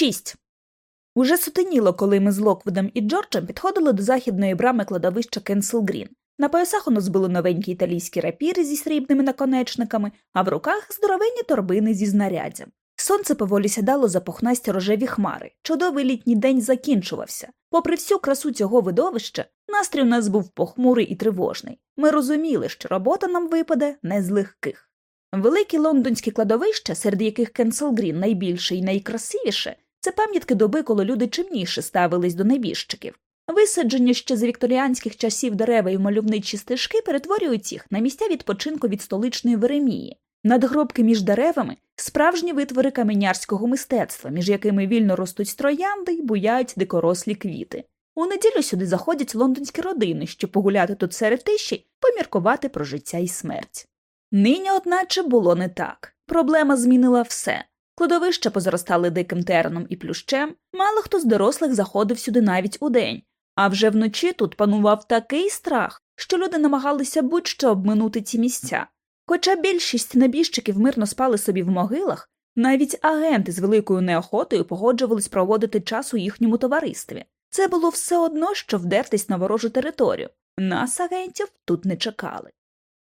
шість. Уже сутеніло, коли ми з Локвудом і Джорджем підходили до західної брами кладовища Кенсел Грін. На поясах у нас були новенькі італійські рапіри зі срібними наконечниками, а в руках здоровенні торбини зі знаряддям. Сонце поволі сідало за пухнасті рожеві хмари. Чудовий літній день закінчувався. Попри всю красу цього видовища, настрій у нас був похмурий і тривожний. Ми розуміли, що робота нам випаде не з легких. Великі лондонські кладовища, серед яких Кенсел Грін найбільше і найкрасивіше, це пам'ятки доби, коли люди чимніше ставились до небіжчиків. Висаджені ще з вікторіанських часів дерева і мальовничі стежки перетворюють їх на місця відпочинку від столичної Веремії. Надгробки між деревами справжні витвори каменярського мистецтва, між якими вільно ростуть троянди й буяють дикорослі квіти. У неділю сюди заходять лондонські родини, щоб погуляти тут серед тиші, поміркувати про життя і смерть. Нині, одначе, було не так. Проблема змінила все. Кладовища позаростали диким терном і плющем, мало хто з дорослих заходив сюди навіть удень, а вже вночі тут панував такий страх, що люди намагалися будь-що обминути ці місця. Хоча більшість небіжчиків мирно спали собі в могилах, навіть агенти з великою неохотою погоджувались проводити час у їхньому товаристві. Це було все одно, що вдертись на ворожу територію. Нас, агентів, тут не чекали.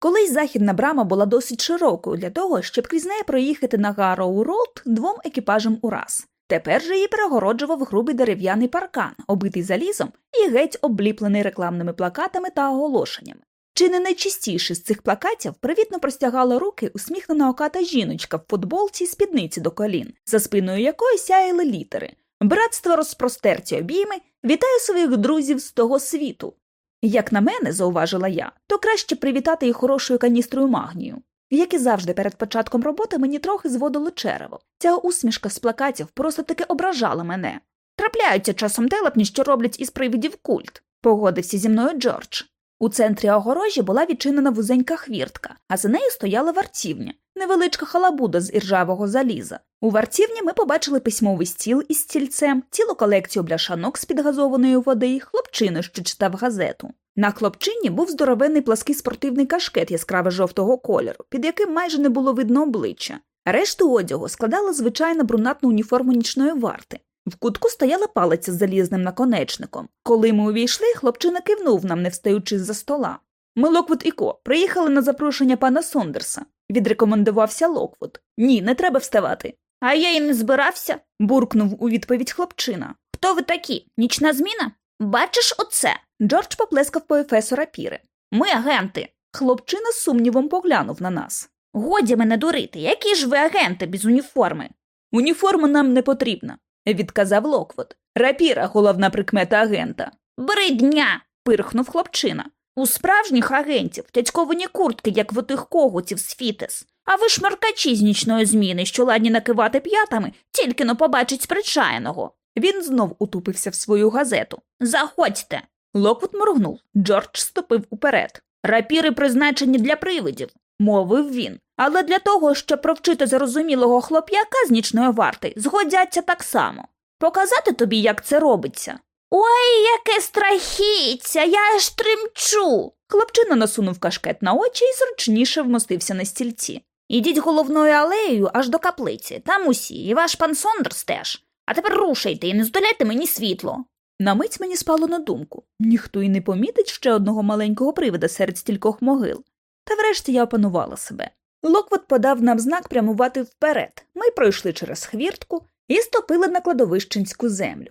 Колись західна брама була досить широкою для того, щоб крізь неї проїхати на Гарроу Роуд двом екіпажам ураз. Тепер же її перегороджував грубий дерев'яний паркан, обитий залізом і геть обліплений рекламними плакатами та оголошеннями. Чи не найчастіше з цих плакатів привітно простягала руки усміхнена оката жіночка в футболці і спідниці до колін, за спиною якої сяяли літери Братство розпростерті обійми, вітаю своїх друзів з того світу. Як на мене, зауважила я, то краще привітати їх хорошою каністрою магнію. Як і завжди, перед початком роботи мені трохи зводило черево. Ця усмішка з плакатів просто таки ображала мене. Трапляються часом телепні, що роблять із привидів культ, погодився зі мною Джордж. У центрі огорожі була відчинена вузенька хвіртка, а за нею стояла вартівня, невеличка халабуда з іржавого заліза. У вартівні ми побачили письмовий стіл із стільцем, цілу колекцію бляшанок з підгазованої води, хлопчину, що читав газету. На хлопчині був здоровенний плаский спортивний кашкет яскраво жовтого кольору, під яким майже не було видно обличчя. Решту одягу складала звичайна брунатну уніформу нічної варти. В кутку стояла палиця з залізним наконечником. Коли ми увійшли, хлопчина кивнув нам, не встаючи з за стола. Ми Локвуд і Ко приїхали на запрошення пана Сондерса. Відрекомендувався Локвуд. Ні, не треба вставати. А я й не збирався, буркнув у відповідь хлопчина. Хто ви такі? Нічна зміна? Бачиш оце? Джордж поплескав по ефесу рапіри. Ми агенти. Хлопчина з сумнівом поглянув на нас. Годі мене дурити, які ж ви агенти без уніформи? Уніформа нам не потрібна, відказав Локвуд. Рапіра головна прикмета агента. Бридня. пирхнув хлопчина. У справжніх агентів цяцьковані куртки, як в отих когутів з Фітес. А ви шмаркачі з нічної зміни, що ладні накивати п'ятами, тільки но побачать Причаєного. Він знов утупився в свою газету. Заходьте. Локвуд моргнув. Джордж ступив уперед. Рапіри призначені для привидів, мовив він. Але для того, щоб провчити знахабнілого хлоп'яка з нічної варти, згодяться так само. Показати тобі, як це робиться. Ой, яке страхіття, я аж тремчу. Хлопчина насунув кашкет на очі і зручніше вмостився на стільці. Ідіть головною алеєю аж до каплиці, там усі, і ваш пан Сондерс теж. А тепер рушайте і не затуляйте мені світло. На мить мені спало на думку ніхто й не помітить ще одного маленького привида серед стількох могил. Та врешті я опанувала себе. Локвот подав нам знак прямувати вперед. Ми пройшли через хвіртку і стопили на кладовищенську землю.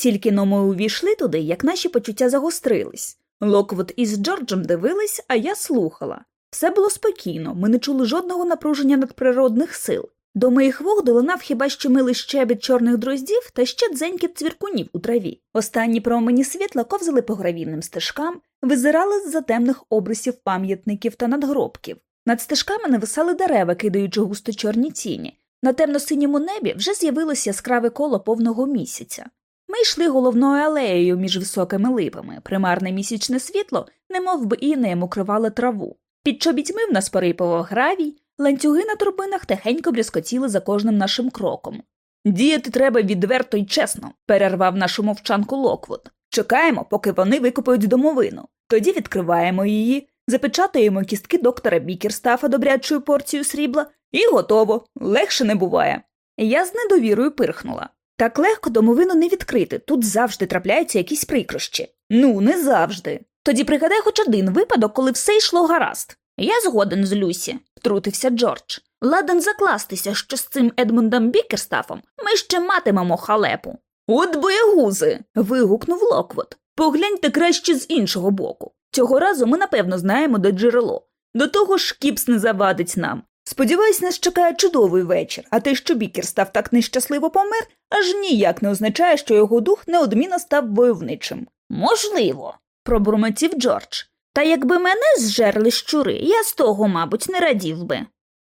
Тільки но ми увійшли туди, як наші почуття загострились. Локвот із Джорджем дивились, а я слухала. Все було спокійно, ми не чули жодного напруження надприродних сил. До моїх вух долинав хіба що милий щебіт чорних дроздів та ще дзенькіт цвіркунів у траві. Останні промені світла ковзали по гравійним стежкам, визирали з за темних обрисів пам'ятників та надгробків. Над стежками нависали дерева, кидаючи густо чорні тіні. На темно-синьому небі вже з'явилося яскраве коло повного місяця. Ми йшли головною алеєю між високими липами. Примарне місячне світло, немов би інеєм укривало траву. Під чобітьми в нас порипував гравій, ланцюги на торбинах тихенько брязкотіли за кожним нашим кроком. Діяти треба відверто й чесно, перервав нашу мовчанку Локвуд. Чекаємо, поки вони викопають домовину. Тоді відкриваємо її, запечатаємо кістки доктора Бікерстафа добрячою порцією срібла, і готово, легше не буває. Я з недовірою пирхнула. Так легко домовину не відкрити, тут завжди трапляються якісь прикрощі. Ну, не завжди. Тоді пригадай хоч один випадок, коли все йшло гаразд. Я згоден з Люсі, втрутився Джордж. Ладен закластися, що з цим Едмундом Бікерстафом ми ще матимемо халепу. От боягузи. вигукнув Локвуд. Погляньте краще з іншого боку. Цього разу ми напевно знаємо, де джерело. До того ж, Кіпс не завадить нам. Сподіваюсь, нас чекає чудовий вечір, а те, що Бікерстаф так нещасливо помер, аж ніяк не означає, що його дух неодмінно став войовничим. Можливо, пробурмотів Джордж. Та якби мене зжерли щури, я з того, мабуть, не радів би.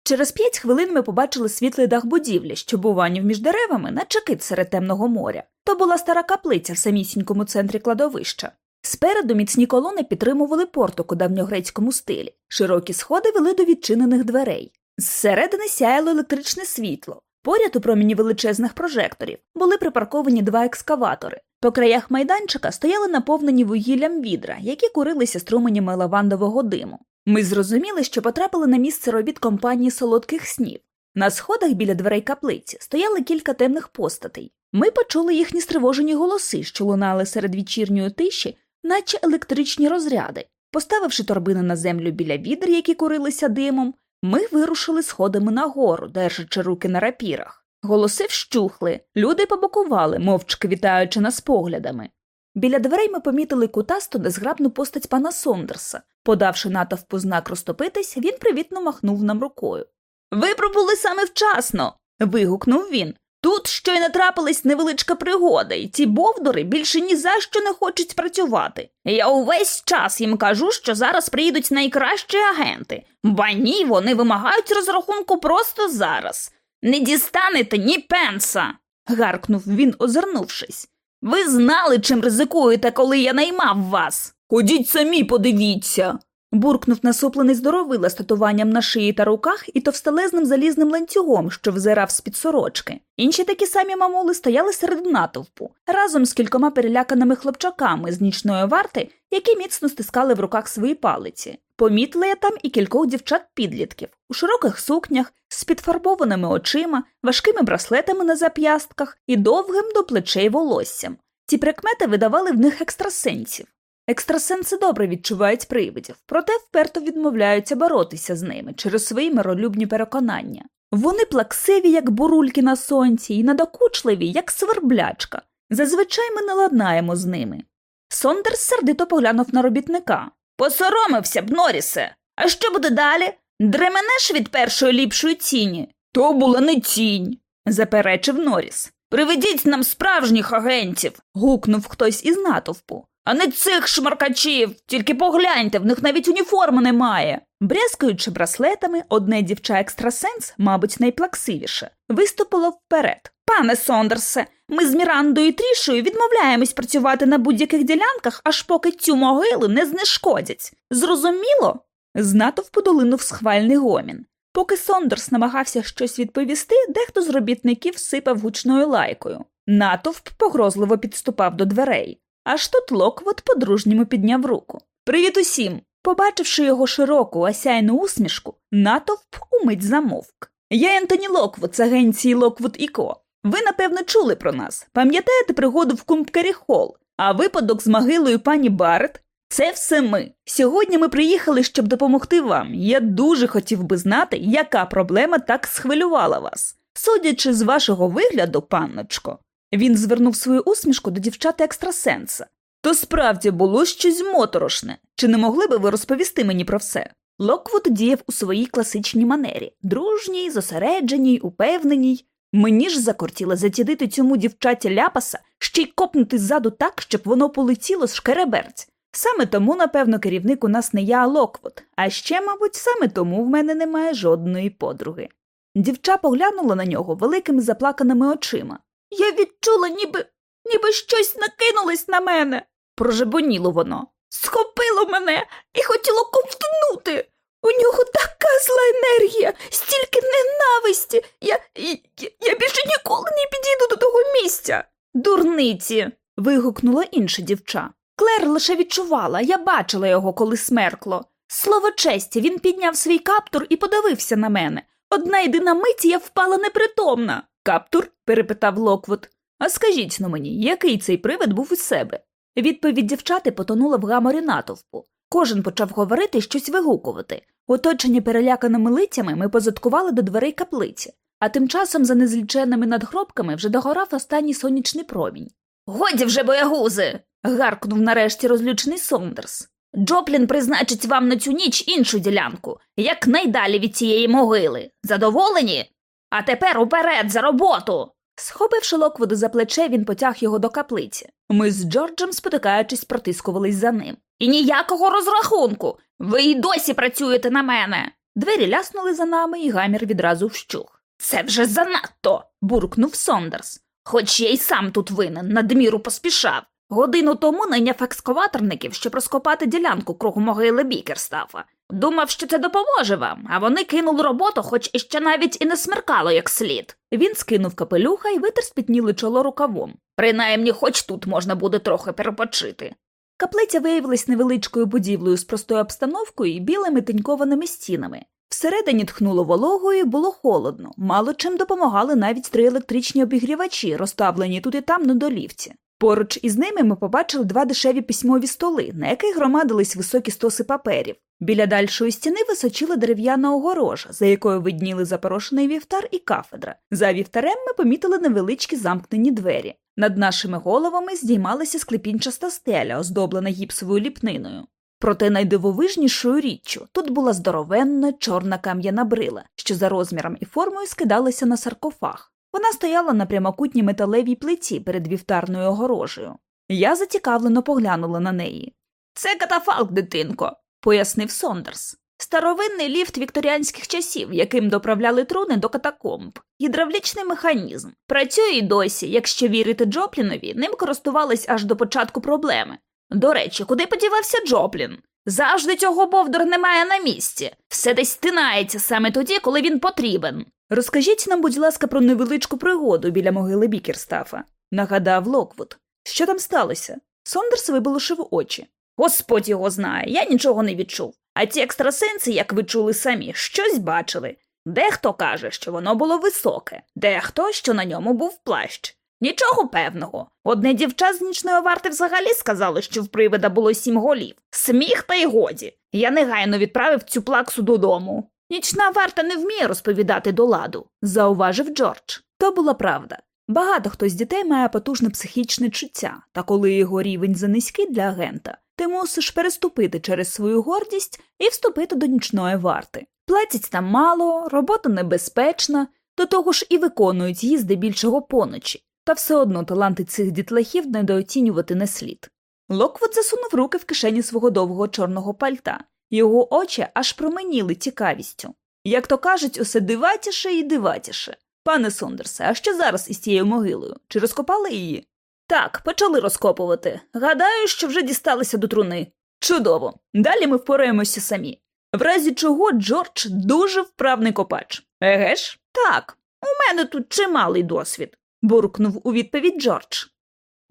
Через п'ять хвилин ми побачили світлий дах будівлі, що бованів між деревами, наче кит серед темного моря. То була стара каплиця в самісінькому центрі кладовища. Спереду міцні колони підтримували порток у давньогрецькому стилі, широкі сходи вели до відчинених дверей. Зсередини сяяло електричне світло. Поряд у проміні величезних прожекторів були припарковані два екскаватори. По краях майданчика стояли наповнені вугіллям відра, які курилися струменями лавандового диму. Ми зрозуміли, що потрапили на місце робіт компанії солодких снів. На сходах біля дверей каплиці стояли кілька темних постатей. Ми почули їхні стривожені голоси, що лунали серед вечірньої тиші, наче електричні розряди. Поставивши торбини на землю біля відр, які курилися димом, ми вирушили сходами нагору, держачи руки на рапірах. Голоси вщухли, люди побокували, мовчки вітаючи нас поглядами. Біля дверей ми помітили кутасту незграбну постать пана Сондерса. Подавши натовпу знак розтопитись, він привітно махнув нам рукою. Ви пробули саме вчасно. вигукнув він. Тут щойно трапилась невеличка пригода, і ці бовдори більше ні за що не хочуть працювати. Я увесь час їм кажу, що зараз приїдуть найкращі агенти, ба ні, вони вимагають розрахунку просто зараз. Не дістанете ні пенса. гаркнув він, озирнувшись. Ви знали, чим ризикуєте, коли я наймав вас. Ходіть самі, подивіться. Буркнув насуплений здоровила з татуванням на шиї та руках і товстелезним залізним ланцюгом, що взирав з під сорочки. Інші такі самі мамули стояли серед натовпу, разом з кількома переляканими хлопчаками з нічної варти, які міцно стискали в руках свої палиці. Помітила я там і кількох дівчат-підлітків у широких сукнях, з підфарбованими очима, важкими браслетами на зап'ястках і довгим до плечей волоссям. Ці прикмети видавали в них екстрасенсів. Екстрасенси добре відчувають привидів, проте вперто відмовляються боротися з ними через свої миролюбні переконання. Вони плаксиві, як бурульки на сонці, і надокучливі, як сверблячка. Зазвичай ми не ладнаємо з ними. Сондерс сердито поглянув на робітника. Посоромився б, Норісе. А що буде далі? Дременеш від першої ліпшої тіні? То була не тінь, заперечив Норіс. Приведіть нам справжніх агентів. гукнув хтось із натовпу. А не цих шмаркачів, тільки погляньте, в них навіть уніформи немає. Брязкаючи браслетами, одне дівча екстрасенс, мабуть, найплаксивіше, виступило вперед. Пане Сондерсе, ми з Мірандою і Трішою відмовляємось працювати на будь-яких ділянках, аж поки цю могилу не знешкодять. Зрозуміло? З натовпу долинув схвальний гомін. Поки Сондерс намагався щось відповісти, дехто з робітників сипав гучною лайкою. Натовп погрозливо підступав до дверей. Аж тут Локвуд по-дружньому підняв руку. Привіт усім! Побачивши його широку осяйну усмішку, натовп умить замовк. Я Ентоні Локвуд з агенції Локвуд і Ко. Ви, напевно, чули про нас. Пам'ятаєте пригоду в Кумб Кері Холл, а випадок з могилою пані Барет? Це все ми. Сьогодні ми приїхали, щоб допомогти вам. Я дуже хотів би знати, яка проблема так схвилювала вас. Судячи з вашого вигляду, панночко, він звернув свою усмішку до дівчати екстрасенса. То справді було щось моторошне. Чи не могли би ви розповісти мені про все? Локвуд діяв у своїй класичній манері дружній, зосередженій, упевненій. Мені ж закортіло зацідити цьому дівчаті ляпаса ще й копнути ззаду так, щоб воно полетіло шкереберть. Саме тому, напевно, керівник у нас не я, а Локвуд, а ще, мабуть, саме тому в мене немає жодної подруги. Дівча поглянула на нього великими заплаканими очима. Я відчула, ніби ніби щось накинулось на мене, прожебоніло воно. Схопило мене і хотіло ковтнути. У нього така зла енергія, стільки ненависті. Я, я, я більше ніколи не підійду до того місця. Дурниці. вигукнула інша дівча. Клер лише відчувала, я бачила його, коли смеркло. Слово честі, він підняв свій каптур і подивився на мене. Одна єдина мить я впала непритомна. Каптур? перепитав Локвуд. А скажіть но мені, який цей привид був із себе? Відповідь дівчати потонула в гаморі натовпу. Кожен почав говорити щось вигукувати. Оточені переляканими лицями ми позадкували до дверей каплиці, а тим часом за незліченими надгробками вже догорав останній сонячний промінь. Годі вже боягузи. гаркнув нарешті розлючений Сондерс. Джоплін призначить вам на цю ніч іншу ділянку, якнайдалі від цієї могили. Задоволені? А тепер уперед за роботу. Схопивши Локвуду за плече, він потяг його до каплиці. Ми з Джорджем, спотикаючись, протискувались за ним. І ніякого розрахунку. Ви й досі працюєте на мене. Двері ляснули за нами, і гамір відразу вщух. Це вже занадто. буркнув Сондерс. Хоч я й сам тут винен, надміру поспішав. Годину тому найняв екскаваторників, щоб розкопати ділянку кругу могили Бікерстафа. Думав, що це допоможе вам, а вони кинули роботу, хоч іще навіть і не смеркало як слід. Він скинув капелюха і витер спітніле чоло рукавом. Принаймні, хоч тут можна буде трохи перепочити. Каплиця виявилась невеличкою будівлею з простою обстановкою і білими тинькованими стінами. Всередині тхнуло вологою було холодно, мало чим допомагали навіть три електричні обігрівачі, розставлені тут і там на долівці. Поруч із ними ми побачили два дешеві письмові столи, на яких громадились високі стоси паперів. Біля дальшої стіни височила дерев'яна огорожа, за якою видніли запорошений вівтар і кафедра. За вівтарем ми помітили невеличкі замкнені двері. Над нашими головами здіймалася склепінчаста стеля, оздоблена гіпсовою ліпниною. Проте найдивовижнішою річчю тут була здоровенна чорна кам'яна брила, що за розміром і формою скидалася на саркофаг. Вона стояла на прямокутній металевій плиті перед вівтарною огорожею. Я зацікавлено поглянула на неї. Це катафалк, дитинко, пояснив Сондерс. Старовинний ліфт вікторіанських часів, яким доправляли труни до катакомб, гідравлічний механізм. Працює й досі, якщо вірити Джоплінові, ним користувались аж до початку проблеми. До речі, куди подівався Джоплін? Завжди цього бовдура немає на місці. Все десь тиняється саме тоді, коли він потрібен. Розкажіть нам, будь ласка, про невеличку пригоду біля могили Бікерстафа, нагадав Локвуд. Що там сталося? Сондерс вибалушив очі. Господь його знає, я нічого не відчув. А ті екстрасенси, як ви чули самі, щось бачили. Дехто каже, що воно було високе, дехто, що на ньому був плащ. Нічого певного. Одне дівча з нічної варти взагалі сказало, що в привида було сім голів. Сміх та й годі. Я негайно відправив цю плаксу додому. Нічна варта не вміє розповідати до ладу, зауважив Джордж. То була правда. Багато хто з дітей має потужне психічне чуття, та коли його рівень занизький для агента, ти мусиш переступити через свою гордість і вступити до нічної варти. Платять там мало, робота небезпечна, до того ж і виконують її здебільшого поночі, та все одно таланти цих дітлахів недооцінювати не слід. Локвуд засунув руки в кишені свого довгого чорного пальта, його очі аж променіли цікавістю. Як то кажуть, усе дивніше і дивніше. Пане Сондерсе, а що зараз із цією могилою? Чи розкопали її? Так, почали розкопувати. Гадаю, що вже дісталися до труни. Чудово. Далі ми впораємося самі. В разі чого Джордж дуже вправний копач. Еге ж? Так, у мене тут чималий досвід, буркнув у відповідь Джордж.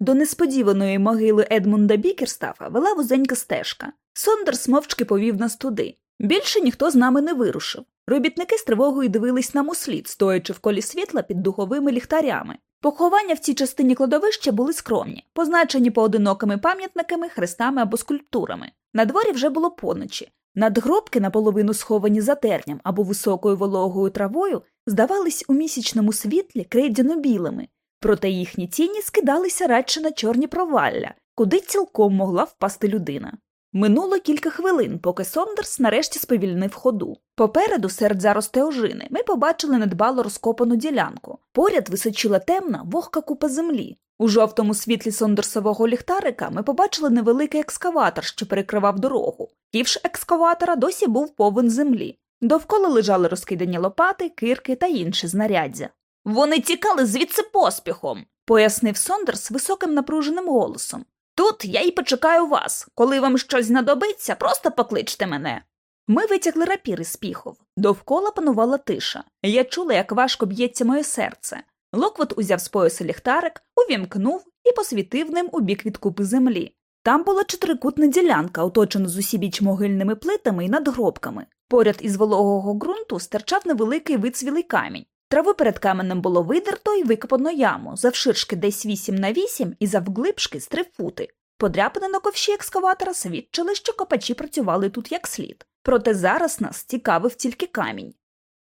До несподіваної могили Едмунда Бікерстафа вела вузенька стежка. Сондерс мовчки повів нас туди. Більше ніхто з нами не вирушив. Робітники з тривогою дивились нам услід, стоячи в колі світла під духовими ліхтарями. Поховання в цій частині кладовища були скромні, позначені поодинокими пам'ятниками, хрестами або скульптурами. На дворі вже було поночі. Надгробки, наполовину сховані за терням або високою вологою травою, здавались у місячному світлі крейдяно білими, проте їхні тіні скидалися радше на чорні провалля, куди цілком могла впасти людина. Минуло кілька хвилин, поки Сондерс нарешті сповільнив ходу. Попереду, серед зарости ожини, ми побачили недбало розкопану ділянку. Поряд височила темна, вогка купа землі. У жовтому світлі сондерсового ліхтарика ми побачили невеликий екскаватор, що перекривав дорогу. Ківш екскаватора досі був повен землі. Довкола лежали розкидані лопати, кирки та інші знаряддя. Вони тікали звідси поспіхом, пояснив Сондерс високим напруженим голосом. Тут я й почекаю вас. Коли вам щось знадобиться, просто покличте мене. Ми витягли рапіри з піхов. Довкола панувала тиша. Я чула, як важко б'ється моє серце. Локвот узяв з пояса ліхтарик, увімкнув і посвітив ним у бік від купи землі. Там була чотирикутна ділянка, оточена з усібіч могильними плитами і надгробками. Поряд із вологого ґрунту стирчав невеликий вицвілий камінь. Траву перед каменем було видерто і викопано яму, завширшки десь 8 на 8 і завглибшки з 3 фути. Подряпини на ковші екскаватора свідчили, що копачі працювали тут як слід. Проте зараз нас цікавив тільки камінь.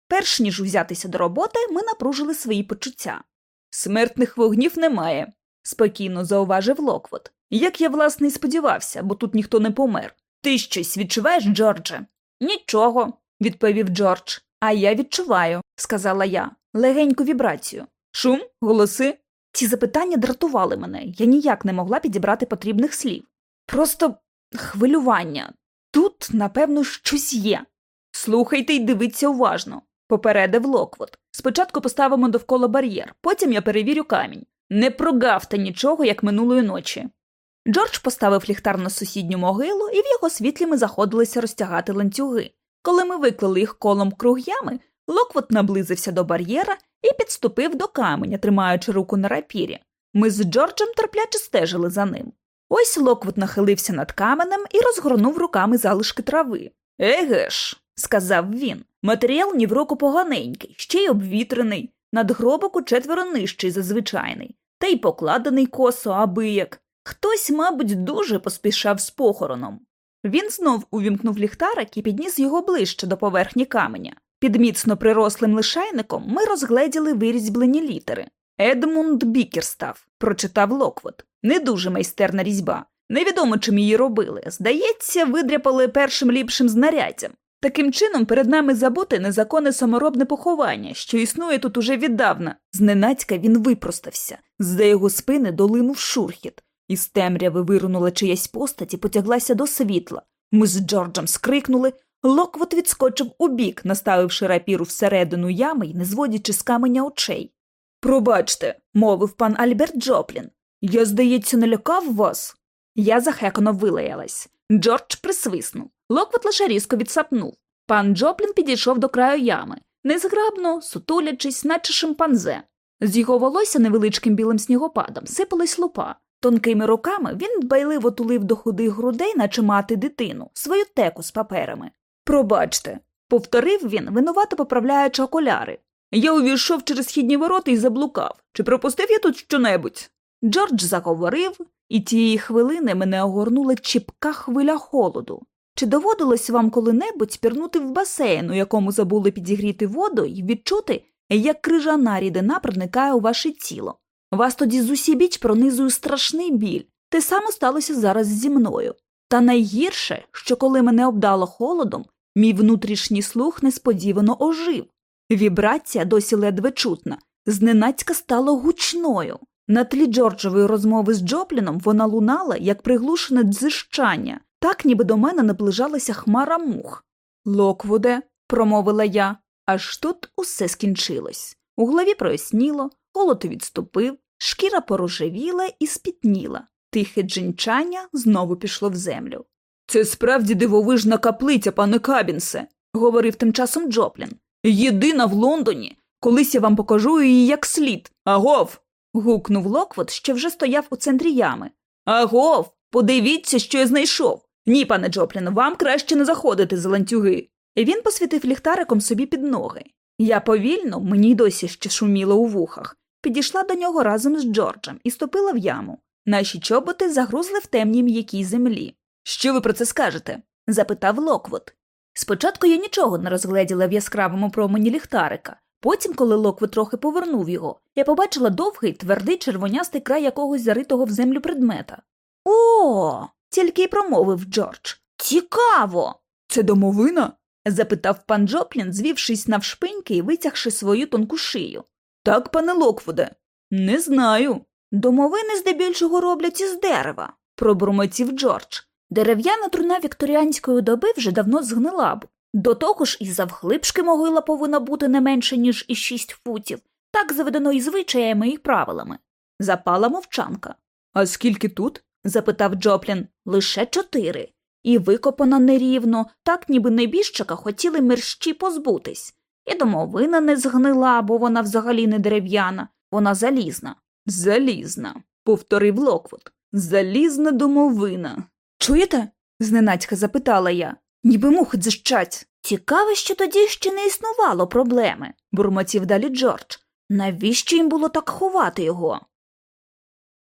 Перш ніж взятися до роботи, ми напружили свої почуття. Смертних вогнів немає, спокійно зауважив Локвот. Як я, власне, і сподівався, бо тут ніхто не помер. Ти щось відчуваєш, Джордже? Нічого, відповів Джордж. А я відчуваю, сказала я, легеньку вібрацію. Шум, голоси. Ці запитання дратували мене, я ніяк не могла підібрати потрібних слів. Просто хвилювання. Тут, напевно, щось є. Слухайте й дивіться уважно, попередив Локвот. Спочатку поставимо довкола бар'єр, потім я перевірю камінь. Не прогавте нічого, як минулої ночі. Джордж поставив ліхтар на сусідню могилу, і в його світлі ми заходилися розтягати ланцюги. Коли ми виклали їх колом круг ями, Локвот наблизився до бар'єра і підступив до каменя, тримаючи руку на рапірі. Ми з Джорджем терпляче стежили за ним. Ось Локвот нахилився над каменем і розгорнув руками залишки трави. Еге ж, сказав він, матеріал ні в року поганенький, ще й обвітрений, надгробок у четверо нижчий за звичайний, та й покладений косо, аби як. Хтось, мабуть, дуже поспішав з похороном. Він знов увімкнув ліхтарик і підніс його ближче до поверхні каменя. Під міцно прирослим лишайником ми розгледіли вирізьблені літери. Едмунд Бікерстав, прочитав Локвот. Не дуже майстерна різьба. Невідомо, чим її робили. Здається, видряпали першим ліпшим знаряддям. Таким чином, перед нами забути незаконне саморобне поховання, що існує тут уже віддавна. Зненацька він випростався, з-за його спини долинув шурхіт. Із темряви вирунула чиясь постать і потяглася до світла. Ми з Джорджем скрикнули. Локвот відскочив убік, наставивши рапіру всередину ями й не зводячи з каменя очей. Пробачте, мовив пан Альберт Джоплін. Я, здається, налякав вас. Я захекано вилаялась. Джордж присвиснув. Локвот лише різко відсапнув. Пан Джоплін підійшов до краю ями, незграбно, сутулячись, наче шимпанзе. З його волосся невеличким білим снігопадом сипалась лупа. Тонкими руками він дбайливо тулив до худих грудей, наче мати дитину, свою теку з паперами. Пробачте, повторив він, винувато поправляючи окуляри. Я увійшов через східні ворота і заблукав. Чи пропустив я тут щонебудь? Джордж заговорив, і тієї хвилини мене огорнула чіпка хвиля холоду. Чи доводилось вам коли-небудь пірнути в басейн, у якому забули підігріти воду, і відчути, як крижана рідина проникає у ваше тіло? Вас тоді зусібіч пронизує страшний біль. Те саме сталося зараз зі мною. Та найгірше, що коли мене обдало холодом, мій внутрішній слух несподівано ожив. Вібрація досі ледве чутна, зненацька стала гучною. На тлі Джорджової розмови з Джопліном вона лунала, як приглушене дзижчання, так ніби до мене наближалася хмара мух. Локвуде, промовила я, аж тут усе скінчилось. У голові проясніло, холод відступив, шкіра порожевіла і спітніла. Тихе джинчання знову пішло в землю. Це справді дивовижна каплиця, пане Кабінсе, говорив тим часом Джоплін. Єдина в Лондоні. Колись я вам покажу її як слід. Агов. гукнув Локвот, що вже стояв у центрі ями. Агов, подивіться, що я знайшов. Ні, пане Джоплін, вам краще не заходити за ланцюги. Він посвітив ліхтариком собі під ноги. Я повільно, мені й досі ще шуміло у вухах, підійшла до нього разом з Джорджем і ступила в яму. Наші чоботи загрузли в темній м'якій землі. Що ви про це скажете? запитав Локвот. Спочатку я нічого не розгледіла в яскравому промені ліхтарика. Потім, коли Локвот трохи повернув його, я побачила довгий, твердий червонястий край якогось заритого в землю предмета. О, тільки й промовив Джордж. Цікаво. Це домовина? запитав пан Джоплін, звівшись навшпиньки і витягши свою тонку шию. Так, пане Локвуде, не знаю. Домовини здебільшого роблять із дерева, пробурмотів Джордж. Дерев'яна труна вікторіанської доби вже давно згнила б. До того ж, і завглибшки могила повинна бути не менше, ніж і шість футів, так заведено і звичаями і правилами. Запала мовчанка. А скільки тут? запитав Джоплін. Лише чотири. І викопана нерівно, так ніби небіжчика хотіли мерщі позбутись. І домовина не згнила, бо вона взагалі не дерев'яна, вона залізна. Залізна, повторив Локвуд. Залізна домовина. Чуєте? зненацька запитала я. Ніби мухи дзижчать. Цікаво, що тоді ще не існувало проблеми, бурмотів далі Джордж. Навіщо їм було так ховати його?